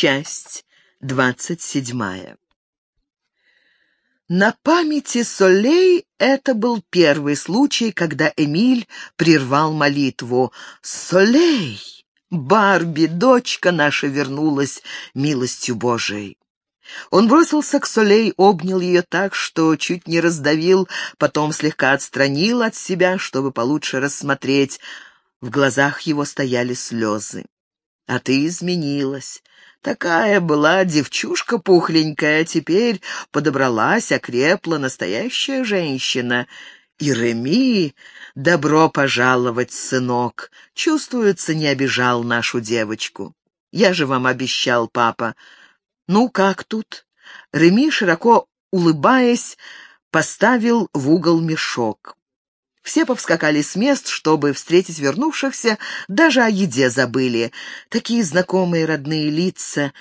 Часть двадцать седьмая. На памяти Солей это был первый случай, когда Эмиль прервал молитву. «Солей! Барби, дочка наша, вернулась милостью Божией!» Он бросился к Солей, обнял ее так, что чуть не раздавил, потом слегка отстранил от себя, чтобы получше рассмотреть. В глазах его стояли слезы. «А ты изменилась. Такая была девчушка пухленькая, теперь подобралась, окрепла настоящая женщина. И Реми, добро пожаловать, сынок, чувствуется, не обижал нашу девочку. Я же вам обещал, папа. Ну, как тут? Реми, широко улыбаясь, поставил в угол мешок. Все повскакали с мест, чтобы встретить вернувшихся, даже о еде забыли. Такие знакомые родные лица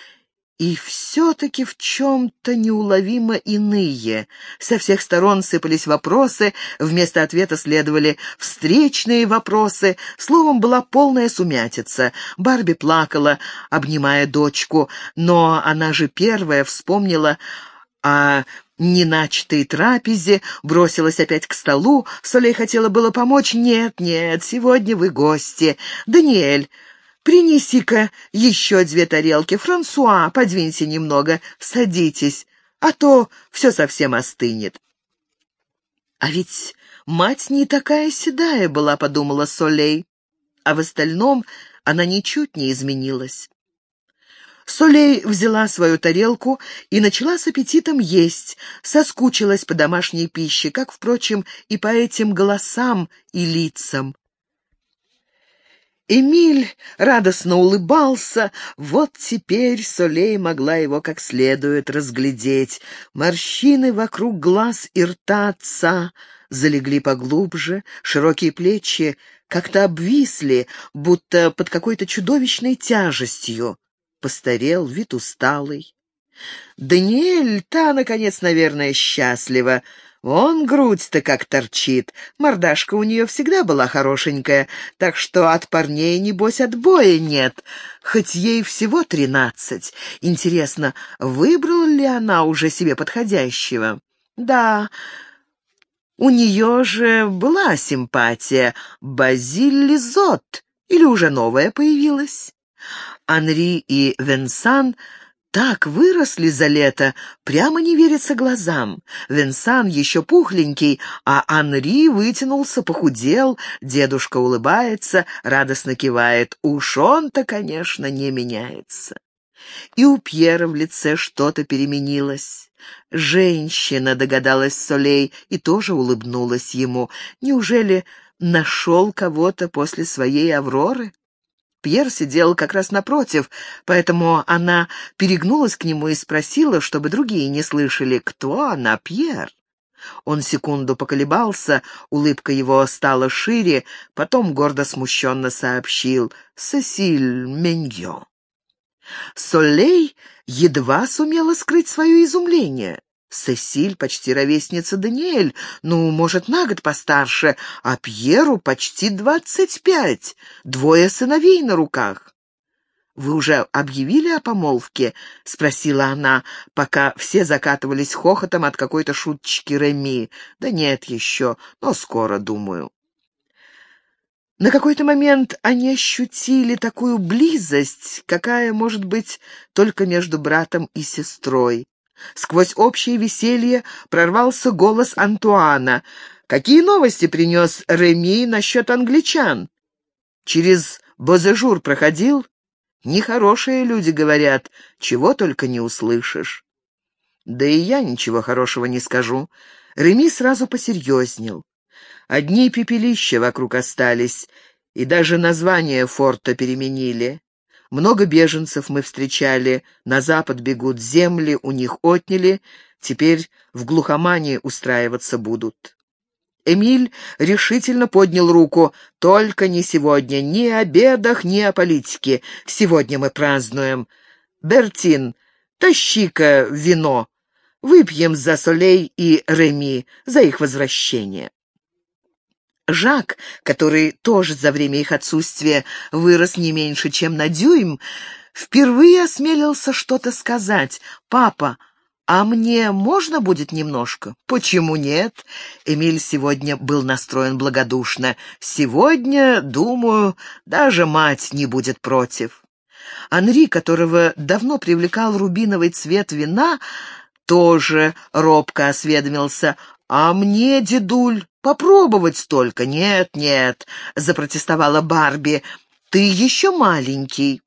и все-таки в чем-то неуловимо иные. Со всех сторон сыпались вопросы, вместо ответа следовали встречные вопросы. Словом, была полная сумятица. Барби плакала, обнимая дочку, но она же первая вспомнила о неначатой трапезе, бросилась опять к столу. Солей хотела было помочь. «Нет, нет, сегодня вы гости. Даниэль, принеси-ка еще две тарелки. Франсуа, подвинься немного, садитесь, а то все совсем остынет». «А ведь мать не такая седая была», — подумала Солей. А в остальном она ничуть не изменилась. Солей взяла свою тарелку и начала с аппетитом есть, соскучилась по домашней пище, как, впрочем, и по этим голосам и лицам. Эмиль радостно улыбался. Вот теперь Солей могла его как следует разглядеть. Морщины вокруг глаз и рта отца залегли поглубже, широкие плечи как-то обвисли, будто под какой-то чудовищной тяжестью постарел, вид усталый. Даниэль, та, наконец, наверное, счастлива. Он грудь-то как торчит. Мордашка у нее всегда была хорошенькая, так что от парней, небось, отбоя нет. Хоть ей всего тринадцать. Интересно, выбрала ли она уже себе подходящего? Да, у нее же была симпатия. Базиль Лизот. Или уже новая появилась? Анри и Венсан так выросли за лето, прямо не верится глазам. Венсан еще пухленький, а Анри вытянулся, похудел, дедушка улыбается, радостно кивает. Уж он-то, конечно, не меняется. И у Пьера в лице что-то переменилось. Женщина, догадалась Солей, и тоже улыбнулась ему. Неужели нашел кого-то после своей Авроры? Пьер сидел как раз напротив, поэтому она перегнулась к нему и спросила, чтобы другие не слышали, кто она, Пьер. Он секунду поколебался, улыбка его стала шире, потом гордо смущенно сообщил «Сесиль Меньо». Солей едва сумела скрыть свое изумление. Сесиль почти ровесница Даниэль, ну, может, на год постарше, а Пьеру почти двадцать пять, двое сыновей на руках. «Вы уже объявили о помолвке?» — спросила она, пока все закатывались хохотом от какой-то шуточки Реми. «Да нет еще, но скоро, думаю». На какой-то момент они ощутили такую близость, какая может быть только между братом и сестрой. Сквозь общее веселье прорвался голос Антуана. «Какие новости принес Реми насчет англичан?» «Через Бозежур проходил?» «Нехорошие люди говорят, чего только не услышишь». «Да и я ничего хорошего не скажу». Реми сразу посерьезнел. Одни пепелища вокруг остались, и даже название форта переменили. Много беженцев мы встречали, на запад бегут земли, у них отняли, теперь в глухомании устраиваться будут. Эмиль решительно поднял руку. «Только не сегодня, ни о бедах, ни о политике. Сегодня мы празднуем. Бертин, тащи-ка вино. Выпьем за Солей и Реми, за их возвращение». Жак, который тоже за время их отсутствия вырос не меньше, чем на дюйм, впервые осмелился что-то сказать. «Папа, «А мне можно будет немножко?» «Почему нет?» Эмиль сегодня был настроен благодушно. «Сегодня, думаю, даже мать не будет против». Анри, которого давно привлекал рубиновый цвет вина, тоже робко осведомился. «А мне, дедуль, попробовать столько?» «Нет, нет», — запротестовала Барби, — «ты еще маленький».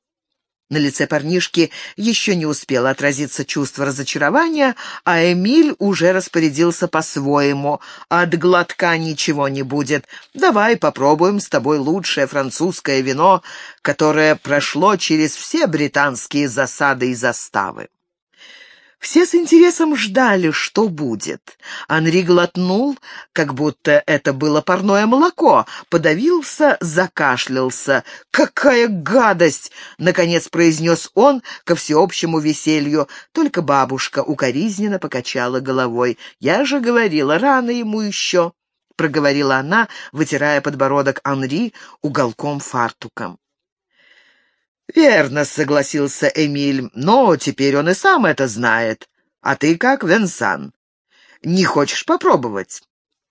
На лице парнишки еще не успело отразиться чувство разочарования, а Эмиль уже распорядился по-своему. «От глотка ничего не будет. Давай попробуем с тобой лучшее французское вино, которое прошло через все британские засады и заставы». Все с интересом ждали, что будет. Анри глотнул, как будто это было парное молоко, подавился, закашлялся. «Какая гадость!» — наконец произнес он ко всеобщему веселью. Только бабушка укоризненно покачала головой. «Я же говорила, рано ему еще!» — проговорила она, вытирая подбородок Анри уголком фартуком. «Верно», — согласился Эмиль, — «но теперь он и сам это знает. А ты как, Венсан? Не хочешь попробовать?»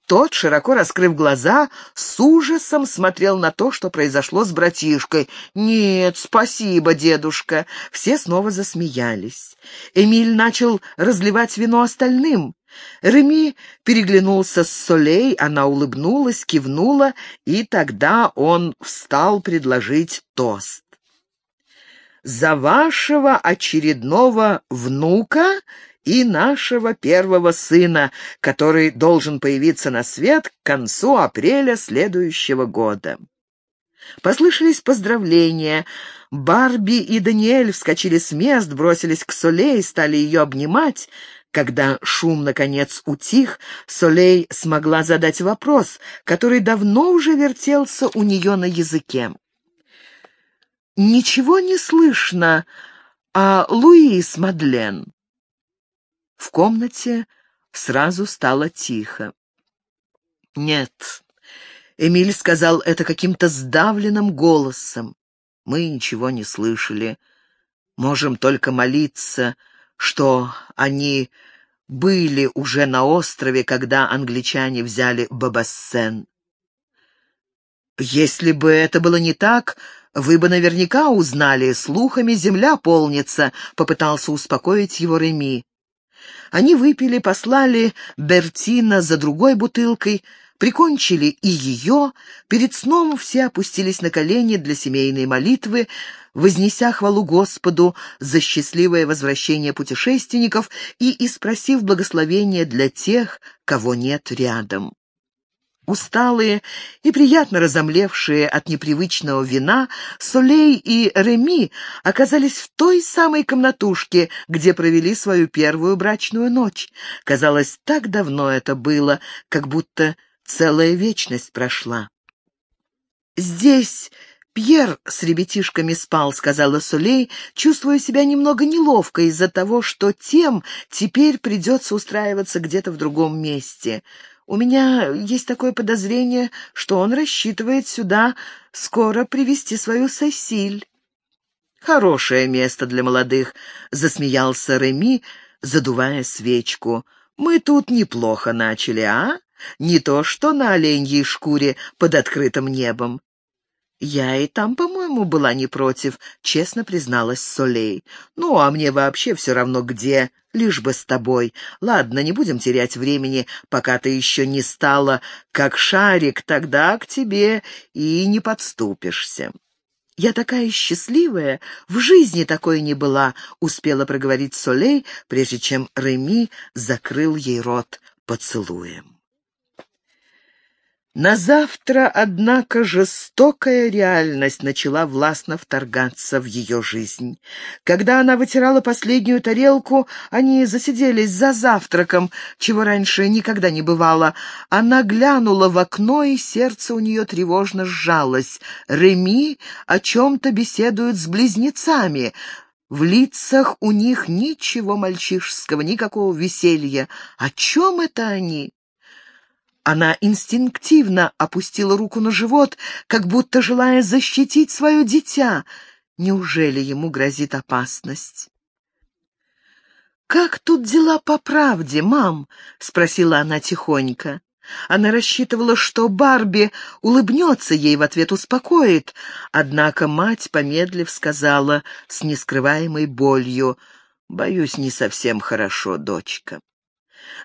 Тот, широко раскрыв глаза, с ужасом смотрел на то, что произошло с братишкой. «Нет, спасибо, дедушка!» Все снова засмеялись. Эмиль начал разливать вино остальным. Реми переглянулся с Солей, она улыбнулась, кивнула, и тогда он встал предложить тост за вашего очередного внука и нашего первого сына, который должен появиться на свет к концу апреля следующего года. Послышались поздравления. Барби и Даниэль вскочили с мест, бросились к Солей, стали ее обнимать. Когда шум, наконец, утих, Солей смогла задать вопрос, который давно уже вертелся у нее на языке. «Ничего не слышно а Луис Мадлен». В комнате сразу стало тихо. «Нет», — Эмиль сказал это каким-то сдавленным голосом. «Мы ничего не слышали. Можем только молиться, что они были уже на острове, когда англичане взяли Бабассен. Если бы это было не так, вы бы наверняка узнали, слухами земля полнится», — попытался успокоить его Реми. Они выпили, послали Бертина за другой бутылкой, прикончили и ее. Перед сном все опустились на колени для семейной молитвы, вознеся хвалу Господу за счастливое возвращение путешественников и испросив благословения для тех, кого нет рядом. Усталые и приятно разомлевшие от непривычного вина, Солей и Реми оказались в той самой комнатушке, где провели свою первую брачную ночь. Казалось, так давно это было, как будто целая вечность прошла. «Здесь Пьер с ребятишками спал», — сказала Солей, чувствуя себя немного неловко из-за того, что тем теперь придется устраиваться где-то в другом месте. У меня есть такое подозрение, что он рассчитывает сюда скоро привести свою Сесиль. «Хорошее место для молодых», — засмеялся Реми, задувая свечку. «Мы тут неплохо начали, а? Не то что на оленьей шкуре под открытым небом. «Я и там, по-моему, была не против», — честно призналась Солей. «Ну, а мне вообще все равно где, лишь бы с тобой. Ладно, не будем терять времени, пока ты еще не стала как шарик, тогда к тебе и не подступишься». «Я такая счастливая, в жизни такой не была», — успела проговорить Солей, прежде чем Реми закрыл ей рот поцелуем. На завтра, однако, жестокая реальность начала властно вторгаться в ее жизнь. Когда она вытирала последнюю тарелку, они засиделись за завтраком, чего раньше никогда не бывало. Она глянула в окно, и сердце у нее тревожно сжалось. Реми о чем-то беседует с близнецами. В лицах у них ничего мальчишеского, никакого веселья. О чем это они? Она инстинктивно опустила руку на живот, как будто желая защитить свое дитя. Неужели ему грозит опасность? «Как тут дела по правде, мам?» — спросила она тихонько. Она рассчитывала, что Барби улыбнется ей, в ответ успокоит. Однако мать, помедлив, сказала с нескрываемой болью, «Боюсь, не совсем хорошо, дочка».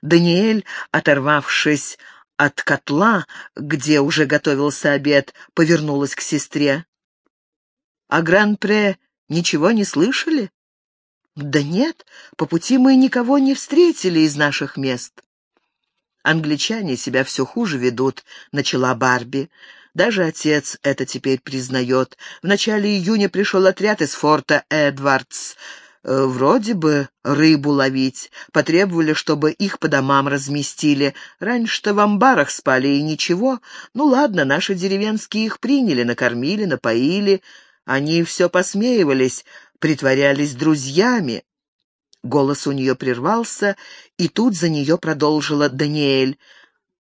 Даниэль, оторвавшись от котла, где уже готовился обед, повернулась к сестре. «О Гран-Пре ничего не слышали?» «Да нет, по пути мы никого не встретили из наших мест». «Англичане себя все хуже ведут», — начала Барби. Даже отец это теперь признает. В начале июня пришел отряд из форта Эдвардс. Э, вроде бы рыбу ловить. Потребовали, чтобы их по домам разместили. Раньше-то в амбарах спали и ничего. Ну ладно, наши деревенские их приняли, накормили, напоили. Они все посмеивались, притворялись друзьями. Голос у нее прервался, и тут за нее продолжила Даниэль.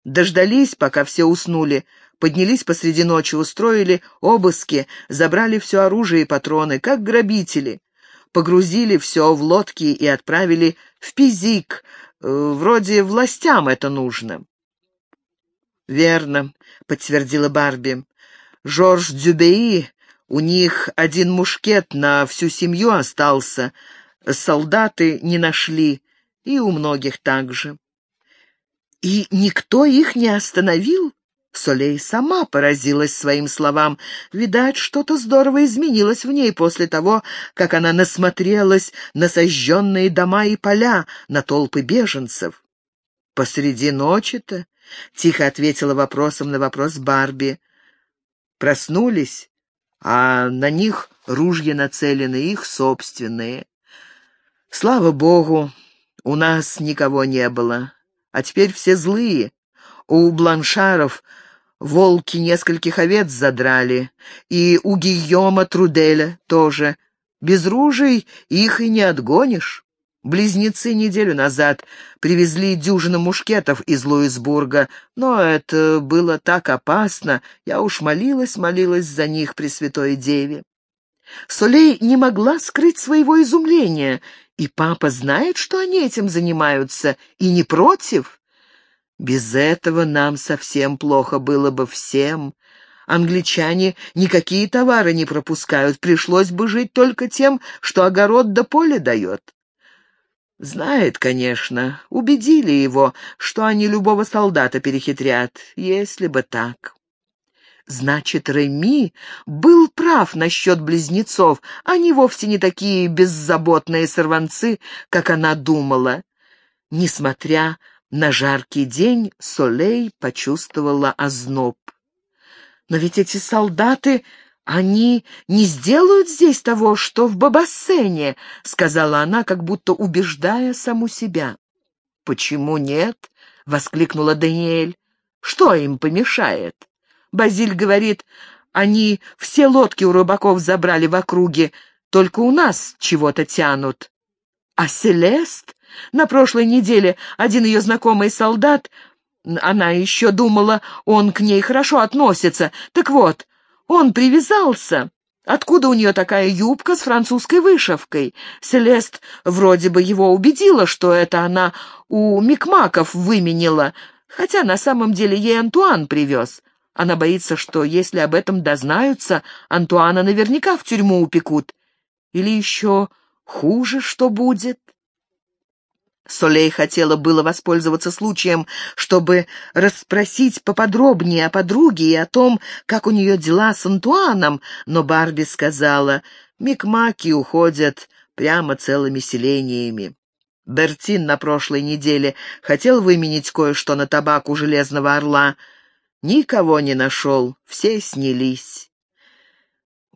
Дождались, пока все уснули, поднялись посреди ночи, устроили обыски, забрали все оружие и патроны, как грабители. Погрузили все в лодки и отправили в Пизик. Э, вроде властям это нужно. «Верно», — подтвердила Барби. «Жорж Дюбеи у них один мушкет на всю семью остался, солдаты не нашли, и у многих так же. И никто их не остановил? Солей сама поразилась своим словам. Видать, что-то здорово изменилось в ней после того, как она насмотрелась на сожженные дома и поля, на толпы беженцев. «Посреди ночи-то?» — тихо ответила вопросом на вопрос Барби. «Проснулись, а на них ружья нацелены, их собственные. Слава богу, у нас никого не было, а теперь все злые. У бланшаров волки нескольких овец задрали, и у Гийома Труделя тоже. Без ружей их и не отгонишь. Близнецы неделю назад привезли дюжину мушкетов из Луисбурга, но это было так опасно, я уж молилась, молилась за них Пресвятой Деве. Солей не могла скрыть своего изумления, и папа знает, что они этим занимаются, и не против. Без этого нам совсем плохо было бы всем. Англичане никакие товары не пропускают, пришлось бы жить только тем, что огород до поля дает. Знает, конечно, убедили его, что они любого солдата перехитрят, если бы так. Значит, Реми был прав насчет близнецов, они вовсе не такие беззаботные сорванцы, как она думала. Несмотря на жаркий день, Солей почувствовала озноб. Но ведь эти солдаты «Они не сделают здесь того, что в Бабассене», — сказала она, как будто убеждая саму себя. «Почему нет?» — воскликнула Даниэль. «Что им помешает?» Базиль говорит, они все лодки у рыбаков забрали в округе, только у нас чего-то тянут. А Селест? На прошлой неделе один ее знакомый солдат, она еще думала, он к ней хорошо относится. Так вот, он привязался. Откуда у нее такая юбка с французской вышивкой? Селест вроде бы его убедила, что это она у Микмаков выменила, хотя на самом деле ей Антуан привез. Она боится, что если об этом дознаются, Антуана наверняка в тюрьму упекут. Или еще хуже что будет? Солей хотела было воспользоваться случаем, чтобы расспросить поподробнее о подруге и о том, как у нее дела с Антуаном, но Барби сказала, «Микмаки уходят прямо целыми селениями». Бертин на прошлой неделе хотел выменить кое-что на табак у Железного Орла. Никого не нашел, все снялись.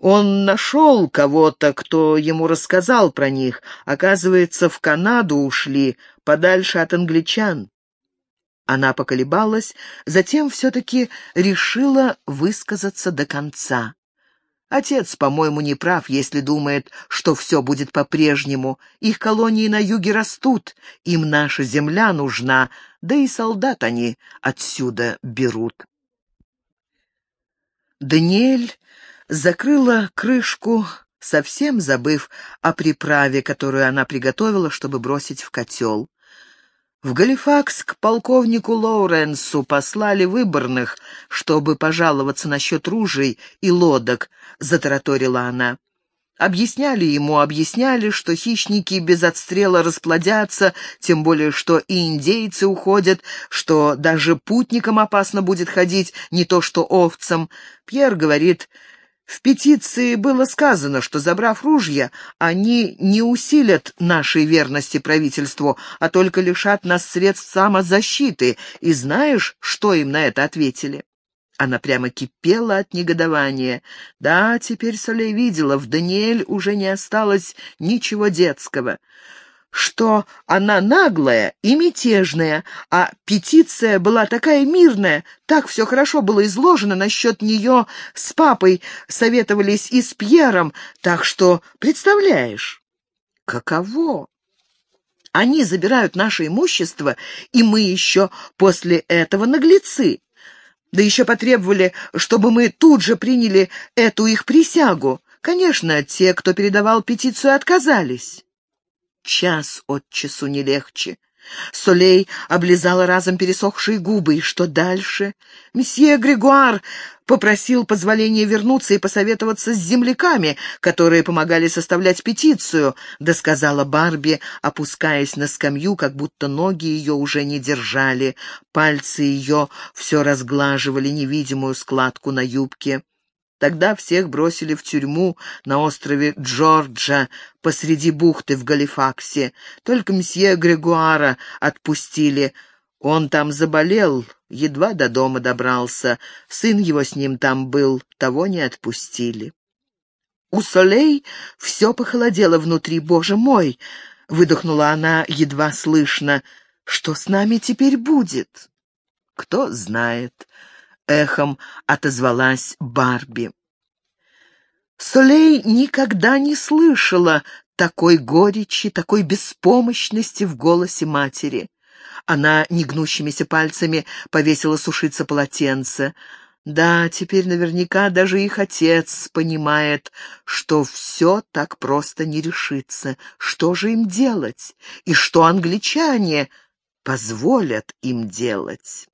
Он нашел кого-то, кто ему рассказал про них. Оказывается, в Канаду ушли, подальше от англичан. Она поколебалась, затем все-таки решила высказаться до конца. Отец, по-моему, не прав, если думает, что все будет по-прежнему. Их колонии на юге растут, им наша земля нужна, да и солдат они отсюда берут. Даниэль закрыла крышку совсем забыв о приправе, которую она приготовила, чтобы бросить в котел. В Галифакс к полковнику Лоуренсу послали выборных, чтобы пожаловаться насчет ружей и лодок, затараторила она. Объясняли ему, объясняли, что хищники без отстрела расплодятся, тем более, что и индейцы уходят, что даже путникам опасно будет ходить, не то что овцам. Пьер говорит, в петиции было сказано, что, забрав ружья, они не усилят нашей верности правительству, а только лишат нас средств самозащиты. И знаешь, что им на это ответили? Она прямо кипела от негодования. Да, теперь Солей видела, в Даниэль уже не осталось ничего детского. Что она наглая и мятежная, а петиция была такая мирная, так все хорошо было изложено насчет нее с папой, советовались и с Пьером, так что, представляешь, каково? Они забирают наше имущество, и мы еще после этого наглецы. Да еще потребовали, чтобы мы тут же приняли эту их присягу. Конечно, те, кто передавал петицию, отказались. Час от часу не легче. Солей облизала разом пересохшие губы. И что дальше? Месье Григуар попросил позволения вернуться и посоветоваться с земляками, которые помогали составлять петицию, досказала Барби, опускаясь на скамью, как будто ноги ее уже не держали. Пальцы ее все разглаживали невидимую складку на юбке. Тогда всех бросили в тюрьму на острове Джорджа посреди бухты в Галифаксе. Только месье Грегуара отпустили. Он там заболел, едва до дома добрался. Сын его с ним там был, того не отпустили. У Солей все похолодело внутри. «Боже мой!» — выдохнула она едва слышно. «Что с нами теперь будет?» «Кто знает», эхом отозвалась Барби. Солей никогда не слышала такой горечи, такой беспомощности в голосе матери. Она негнущимися пальцами повесила сушиться полотенце. Да, теперь наверняка даже их отец понимает, что все так просто не решится. Что же им делать? И что англичане позволят им делать?